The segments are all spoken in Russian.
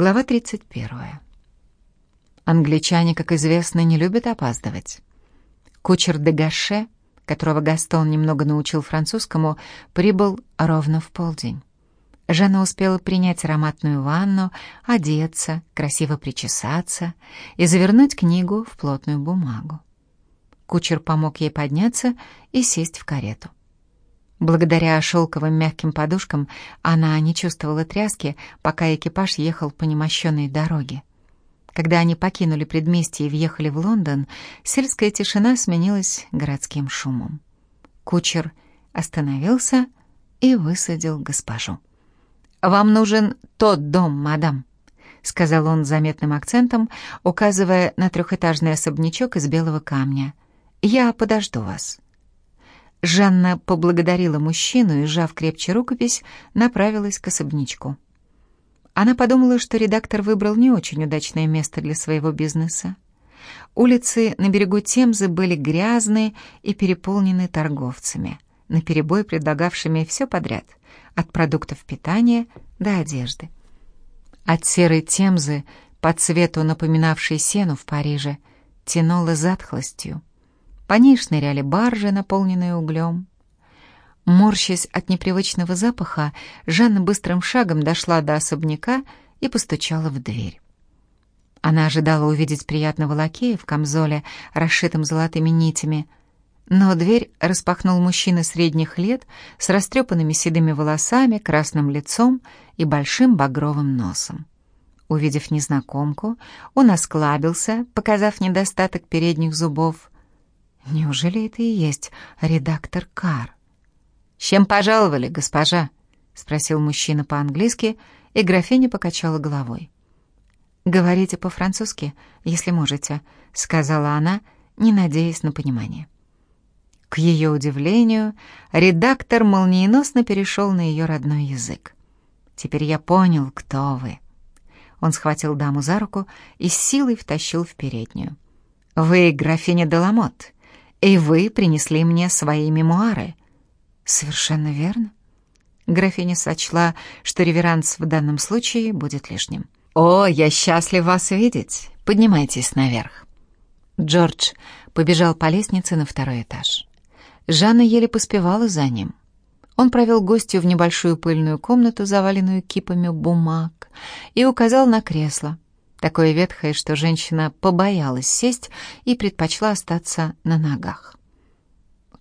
Глава 31. Англичане, как известно, не любят опаздывать. Кучер де Гаше, которого Гастон немного научил французскому, прибыл ровно в полдень. Жанна успела принять ароматную ванну, одеться, красиво причесаться и завернуть книгу в плотную бумагу. Кучер помог ей подняться и сесть в карету. Благодаря шелковым мягким подушкам она не чувствовала тряски, пока экипаж ехал по немощенной дороге. Когда они покинули предместье и въехали в Лондон, сельская тишина сменилась городским шумом. Кучер остановился и высадил госпожу. «Вам нужен тот дом, мадам», — сказал он заметным акцентом, указывая на трехэтажный особнячок из белого камня. «Я подожду вас». Жанна поблагодарила мужчину и, сжав крепче рукопись, направилась к особнячку. Она подумала, что редактор выбрал не очень удачное место для своего бизнеса. Улицы на берегу Темзы были грязные и переполнены торговцами, наперебой предлагавшими все подряд, от продуктов питания до одежды. От серой Темзы, по цвету напоминавшей сену в Париже, тянуло затхлостью. По ней шныряли баржи, наполненные углем. Морщась от непривычного запаха, Жанна быстрым шагом дошла до особняка и постучала в дверь. Она ожидала увидеть приятного лакея в камзоле, расшитым золотыми нитями, но дверь распахнул мужчина средних лет с растрепанными седыми волосами, красным лицом и большим багровым носом. Увидев незнакомку, он осклабился, показав недостаток передних зубов, Неужели это и есть редактор Кар? чем пожаловали, госпожа?» — спросил мужчина по-английски, и графиня покачала головой. «Говорите по-французски, если можете», — сказала она, не надеясь на понимание. К ее удивлению, редактор молниеносно перешел на ее родной язык. «Теперь я понял, кто вы». Он схватил даму за руку и с силой втащил в переднюю. «Вы графиня Деламот, и вы принесли мне свои мемуары». «Совершенно верно». Графиня сочла, что реверанс в данном случае будет лишним. «О, я счастлив вас видеть. Поднимайтесь наверх». Джордж побежал по лестнице на второй этаж. Жанна еле поспевала за ним. Он провел гостью в небольшую пыльную комнату, заваленную кипами бумаг, и указал на кресло — такое ветхое, что женщина побоялась сесть и предпочла остаться на ногах.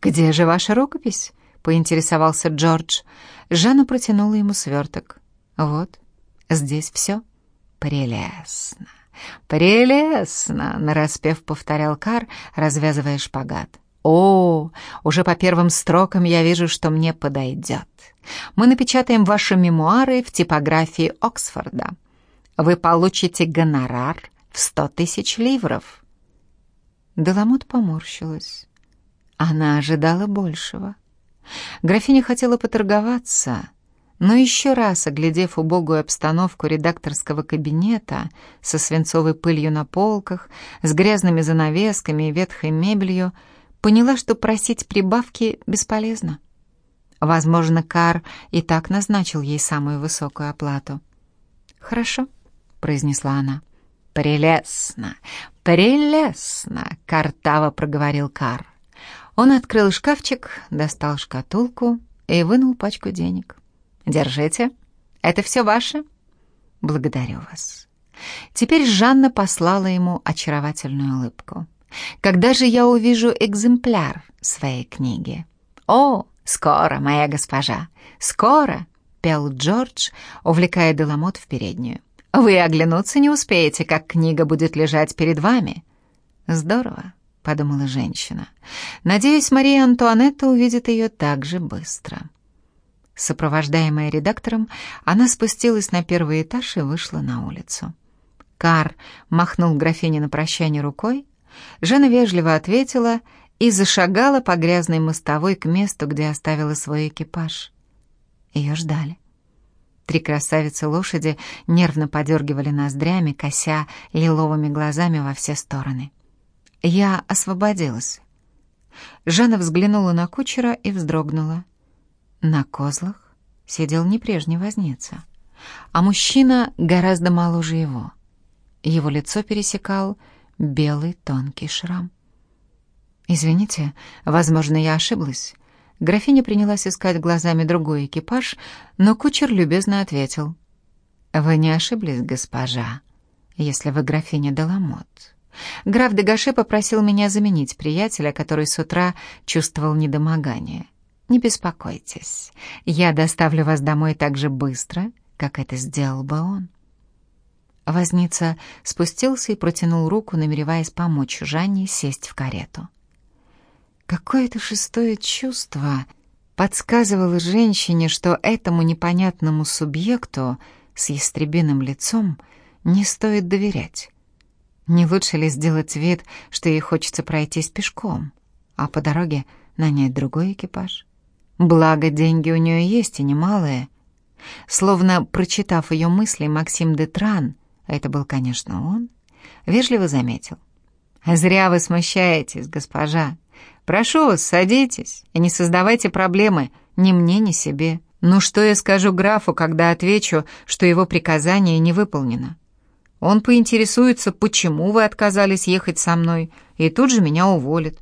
«Где же ваша рукопись?» — поинтересовался Джордж. Жанна протянула ему сверток. «Вот, здесь все. Прелестно, прелестно!» — нараспев повторял Кар, развязывая шпагат. «О, уже по первым строкам я вижу, что мне подойдет. Мы напечатаем ваши мемуары в типографии Оксфорда вы получите гонорар в сто тысяч ливров». Деламот поморщилась. Она ожидала большего. Графиня хотела поторговаться, но еще раз, оглядев убогую обстановку редакторского кабинета со свинцовой пылью на полках, с грязными занавесками и ветхой мебелью, поняла, что просить прибавки бесполезно. Возможно, Кар и так назначил ей самую высокую оплату. «Хорошо», — произнесла она. «Прелестно! Прелестно!» — картаво проговорил Кар. Он открыл шкафчик, достал шкатулку и вынул пачку денег. «Держите. Это все ваше?» «Благодарю вас». Теперь Жанна послала ему очаровательную улыбку. «Когда же я увижу экземпляр своей книги?» «О, скоро, моя госпожа, скоро!» — пел Джордж, увлекая Деламот в переднюю. Вы оглянуться не успеете, как книга будет лежать перед вами. Здорово, подумала женщина. Надеюсь, Мария Антуанетта увидит ее так же быстро. Сопровождаемая редактором, она спустилась на первый этаж и вышла на улицу. Кар махнул графине на прощание рукой. Жена вежливо ответила и зашагала по грязной мостовой к месту, где оставила свой экипаж. Ее ждали. Три красавицы-лошади нервно подергивали ноздрями, кося лиловыми глазами во все стороны. Я освободилась. Жанна взглянула на кучера и вздрогнула. На козлах сидел не прежний возница. а мужчина гораздо моложе его. Его лицо пересекал белый тонкий шрам. «Извините, возможно, я ошиблась». Графиня принялась искать глазами другой экипаж, но кучер любезно ответил. «Вы не ошиблись, госпожа, если вы графиня Деламот. Граф Дегаше попросил меня заменить приятеля, который с утра чувствовал недомогание. Не беспокойтесь, я доставлю вас домой так же быстро, как это сделал бы он». Возница спустился и протянул руку, намереваясь помочь Жанне сесть в карету. Какое-то шестое чувство подсказывало женщине, что этому непонятному субъекту с ястребиным лицом не стоит доверять. Не лучше ли сделать вид, что ей хочется пройтись пешком, а по дороге нанять другой экипаж? Благо, деньги у нее есть и немалые. Словно прочитав ее мысли, Максим Детран, это был, конечно, он, вежливо заметил. «Зря вы смущаетесь, госпожа. Прошу вас, садитесь и не создавайте проблемы ни мне, ни себе. Ну что я скажу графу, когда отвечу, что его приказание не выполнено? Он поинтересуется, почему вы отказались ехать со мной, и тут же меня уволит.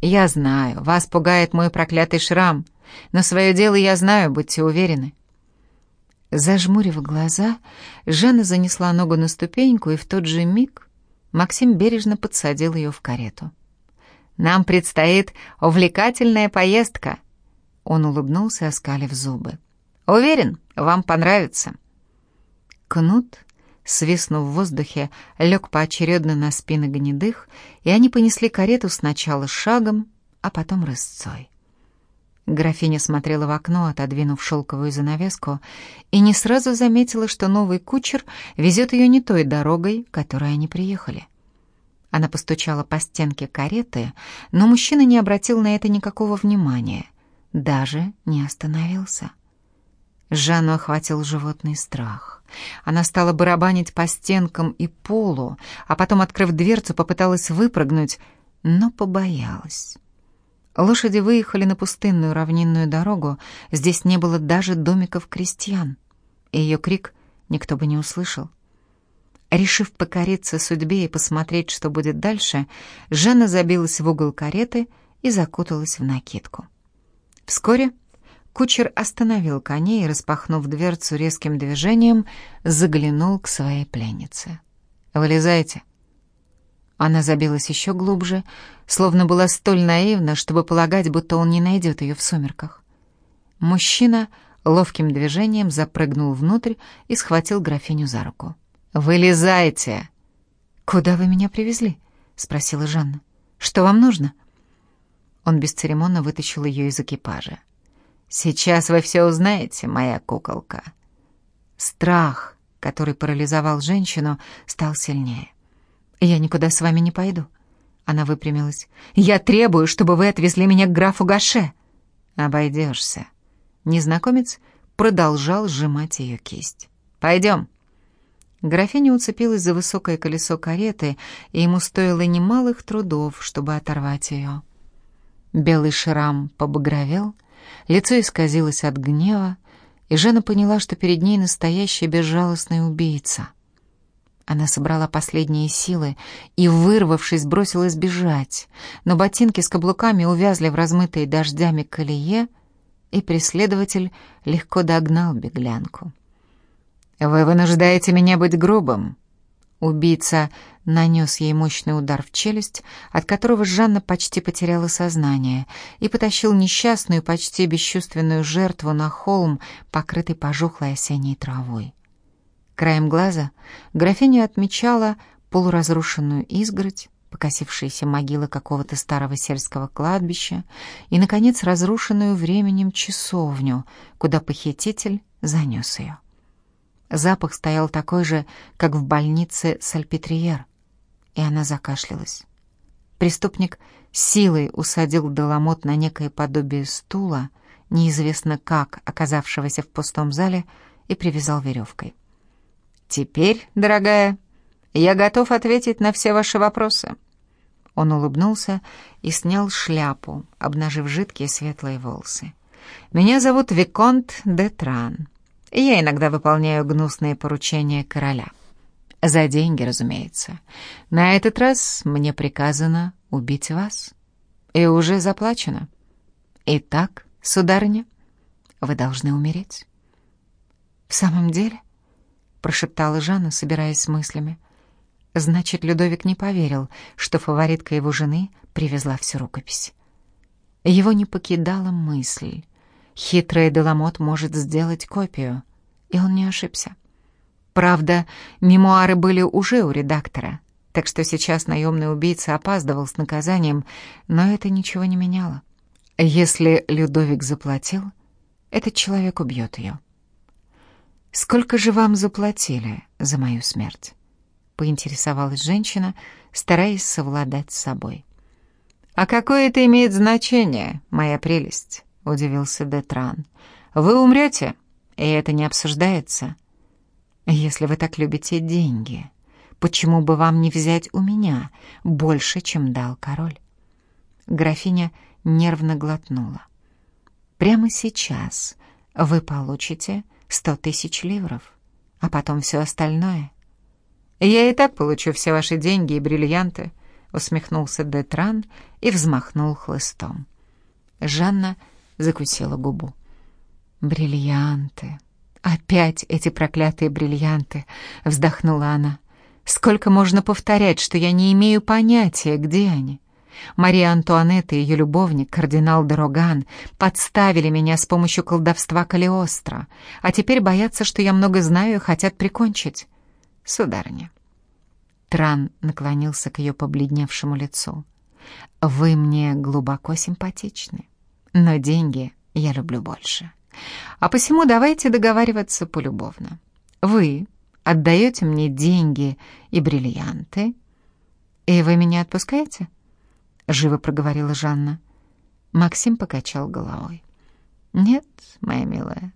Я знаю, вас пугает мой проклятый шрам, но свое дело я знаю, будьте уверены. Зажмурив глаза, Жанна занесла ногу на ступеньку, и в тот же миг Максим бережно подсадил ее в карету. Нам предстоит увлекательная поездка». Он улыбнулся, оскалив зубы. «Уверен, вам понравится». Кнут, свистнув в воздухе, лег поочередно на спины гнедых, и они понесли карету сначала шагом, а потом рысцой. Графиня смотрела в окно, отодвинув шелковую занавеску, и не сразу заметила, что новый кучер везет ее не той дорогой, которой они приехали. Она постучала по стенке кареты, но мужчина не обратил на это никакого внимания, даже не остановился. Жанну охватил животный страх. Она стала барабанить по стенкам и полу, а потом, открыв дверцу, попыталась выпрыгнуть, но побоялась. Лошади выехали на пустынную равнинную дорогу, здесь не было даже домиков крестьян, и ее крик никто бы не услышал. Решив покориться судьбе и посмотреть, что будет дальше, Жанна забилась в угол кареты и закуталась в накидку. Вскоре кучер остановил коней и, распахнув дверцу резким движением, заглянул к своей пленнице. «Вылезайте». Она забилась еще глубже, словно была столь наивна, чтобы полагать, будто он не найдет ее в сумерках. Мужчина ловким движением запрыгнул внутрь и схватил графиню за руку. «Вылезайте!» «Куда вы меня привезли?» — спросила Жанна. «Что вам нужно?» Он бесцеремонно вытащил ее из экипажа. «Сейчас вы все узнаете, моя куколка». Страх, который парализовал женщину, стал сильнее. «Я никуда с вами не пойду». Она выпрямилась. «Я требую, чтобы вы отвезли меня к графу Гаше». «Обойдешься». Незнакомец продолжал сжимать ее кисть. «Пойдем». Графиня уцепилась за высокое колесо кареты, и ему стоило немалых трудов, чтобы оторвать ее. Белый шрам побагровел, лицо исказилось от гнева, и Жена поняла, что перед ней настоящий безжалостный убийца. Она собрала последние силы и, вырвавшись, бросилась бежать, но ботинки с каблуками увязли в размытой дождями колее, и преследователь легко догнал беглянку. «Вы вынуждаете меня быть грубым». Убийца нанес ей мощный удар в челюсть, от которого Жанна почти потеряла сознание, и потащил несчастную, почти бесчувственную жертву на холм, покрытый пожухлой осенней травой. Краем глаза графиня отмечала полуразрушенную изгородь, покосившиеся могилы какого-то старого сельского кладбища и, наконец, разрушенную временем часовню, куда похититель занес ее. Запах стоял такой же, как в больнице Сальпетриер, и она закашлялась. Преступник силой усадил Деламот на некое подобие стула, неизвестно как оказавшегося в пустом зале, и привязал веревкой. «Теперь, дорогая, я готов ответить на все ваши вопросы». Он улыбнулся и снял шляпу, обнажив жидкие светлые волосы. «Меня зовут Виконт де Тран. Я иногда выполняю гнусные поручения короля. За деньги, разумеется. На этот раз мне приказано убить вас. И уже заплачено. Итак, сударыня, вы должны умереть. В самом деле? Прошептала Жанна, собираясь с мыслями. Значит, Людовик не поверил, что фаворитка его жены привезла всю рукопись. Его не покидала мысль. Хитрый Деламот может сделать копию, и он не ошибся. Правда, мемуары были уже у редактора, так что сейчас наемный убийца опаздывал с наказанием, но это ничего не меняло. Если Людовик заплатил, этот человек убьет ее. «Сколько же вам заплатили за мою смерть?» — поинтересовалась женщина, стараясь совладать с собой. «А какое это имеет значение, моя прелесть?» — удивился Детран. «Вы умрете, и это не обсуждается. Если вы так любите деньги, почему бы вам не взять у меня больше, чем дал король?» Графиня нервно глотнула. «Прямо сейчас вы получите сто тысяч ливров, а потом все остальное». «Я и так получу все ваши деньги и бриллианты», — усмехнулся Детран и взмахнул хлыстом. Жанна закусила губу. «Бриллианты! Опять эти проклятые бриллианты!» — вздохнула она. «Сколько можно повторять, что я не имею понятия, где они?» Мария Антуанетта и ее любовник, кардинал Дороган, подставили меня с помощью колдовства Калиостро, а теперь боятся, что я много знаю и хотят прикончить. Сударыня, Тран наклонился к ее побледневшему лицу. «Вы мне глубоко симпатичны, но деньги я люблю больше. А посему давайте договариваться полюбовно. Вы отдаете мне деньги и бриллианты, и вы меня отпускаете?» Живо проговорила Жанна. Максим покачал головой. «Нет, моя милая,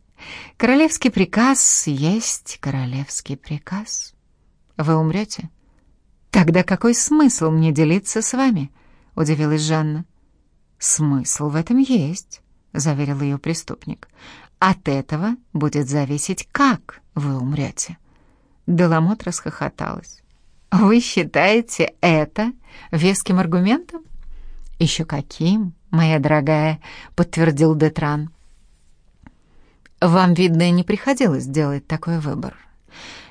королевский приказ есть королевский приказ. Вы умрете?» «Тогда какой смысл мне делиться с вами?» — удивилась Жанна. «Смысл в этом есть», — заверил ее преступник. «От этого будет зависеть, как вы умрете». Деламот расхохоталась. «Вы считаете это веским аргументом?» «Еще каким, моя дорогая», — подтвердил Детран. «Вам, видно, не приходилось делать такой выбор.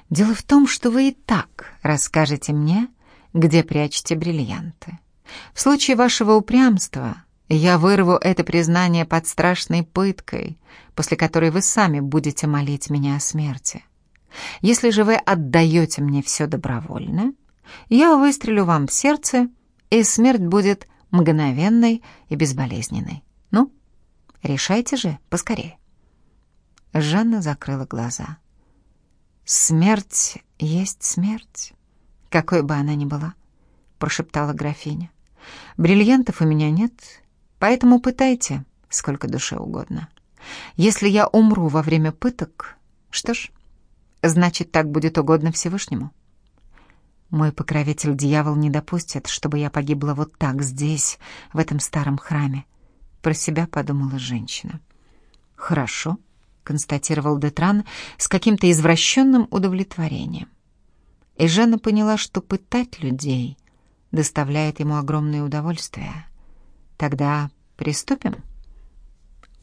Дело в том, что вы и так расскажете мне, где прячете бриллианты. В случае вашего упрямства я вырву это признание под страшной пыткой, после которой вы сами будете молить меня о смерти. Если же вы отдаете мне все добровольно, я выстрелю вам в сердце, и смерть будет мгновенной и безболезненной. Ну, решайте же поскорее. Жанна закрыла глаза. «Смерть есть смерть, какой бы она ни была», — прошептала графиня. «Бриллиантов у меня нет, поэтому пытайте сколько душе угодно. Если я умру во время пыток, что ж, значит, так будет угодно Всевышнему». Мой покровитель-дьявол не допустит, чтобы я погибла вот так, здесь, в этом старом храме. Про себя подумала женщина. «Хорошо», констатировал Детран с каким-то извращенным удовлетворением. И Жанна поняла, что пытать людей доставляет ему огромное удовольствие. Тогда приступим.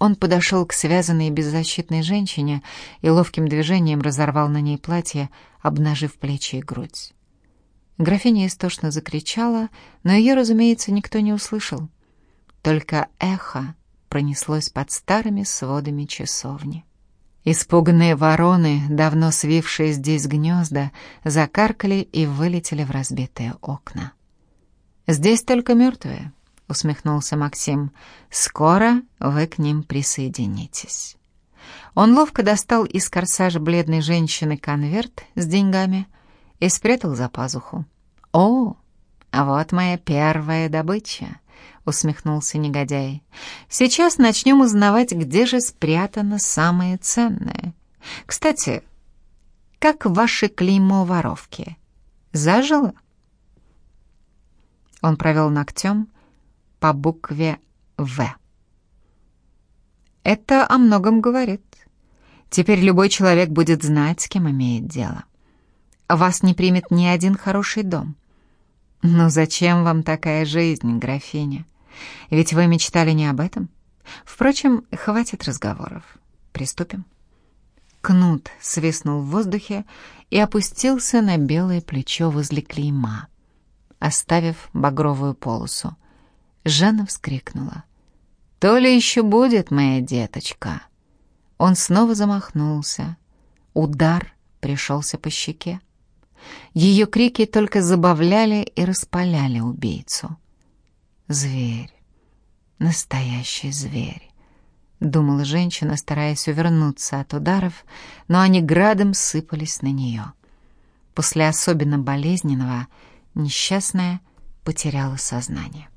Он подошел к связанной беззащитной женщине и ловким движением разорвал на ней платье, обнажив плечи и грудь. Графиня истошно закричала, но ее, разумеется, никто не услышал. Только эхо пронеслось под старыми сводами часовни. Испуганные вороны, давно свившие здесь гнезда, закаркали и вылетели в разбитые окна. «Здесь только мертвые», — усмехнулся Максим. «Скоро вы к ним присоединитесь». Он ловко достал из корсажа бледной женщины конверт с деньгами и спрятал за пазуху. «О, вот моя первая добыча!» усмехнулся негодяй. Сейчас начнем узнавать, где же спрятано самое ценное. Кстати, как ваше клеймо воровки? Зажило? Он провел ногтем по букве «В». Это о многом говорит. Теперь любой человек будет знать, с кем имеет дело. Вас не примет ни один хороший дом. Ну зачем вам такая жизнь, графиня? Ведь вы мечтали не об этом. Впрочем, хватит разговоров. Приступим. Кнут свистнул в воздухе и опустился на белое плечо возле клейма, оставив багровую полосу. Жанна вскрикнула. «То ли еще будет, моя деточка!» Он снова замахнулся. Удар пришелся по щеке. Ее крики только забавляли и распаляли убийцу. «Зверь! Настоящий зверь!» — думала женщина, стараясь увернуться от ударов, но они градом сыпались на нее. После особенно болезненного несчастная потеряла сознание.